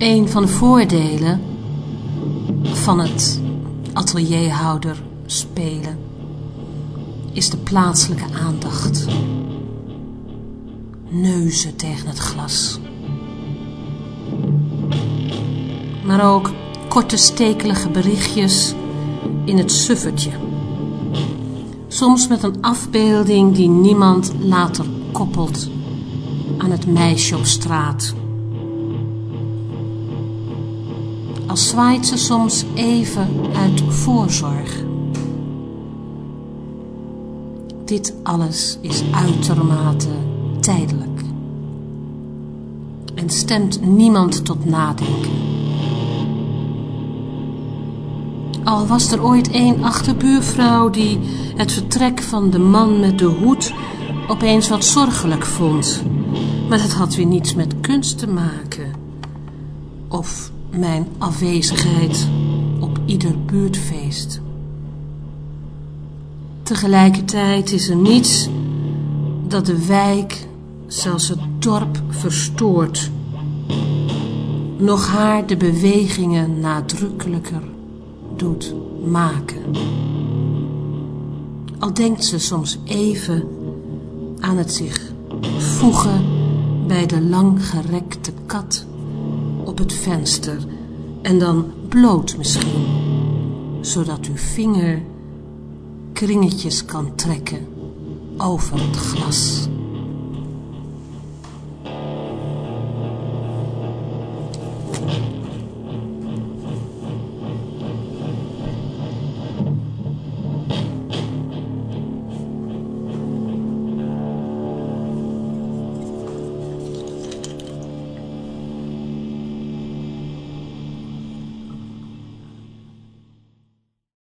Een van de voordelen van het atelierhouder spelen is de plaatselijke aandacht. Neuzen tegen het glas. Maar ook korte stekelige berichtjes in het suffertje. Soms met een afbeelding die niemand later koppelt aan het meisje op straat. Als zwaait ze soms even uit voorzorg. Dit alles is uitermate tijdelijk en stemt niemand tot nadenken. Al was er ooit een achterbuurvrouw die het vertrek van de man met de hoed opeens wat zorgelijk vond. Maar dat had weer niets met kunst te maken. Of mijn afwezigheid op ieder buurtfeest. Tegelijkertijd is er niets dat de wijk, zelfs het dorp, verstoort. Nog haar de bewegingen nadrukkelijker doet maken. Al denkt ze soms even aan het zich voegen bij de langgerekte kat op het venster en dan bloot misschien, zodat uw vinger kringetjes kan trekken over het glas.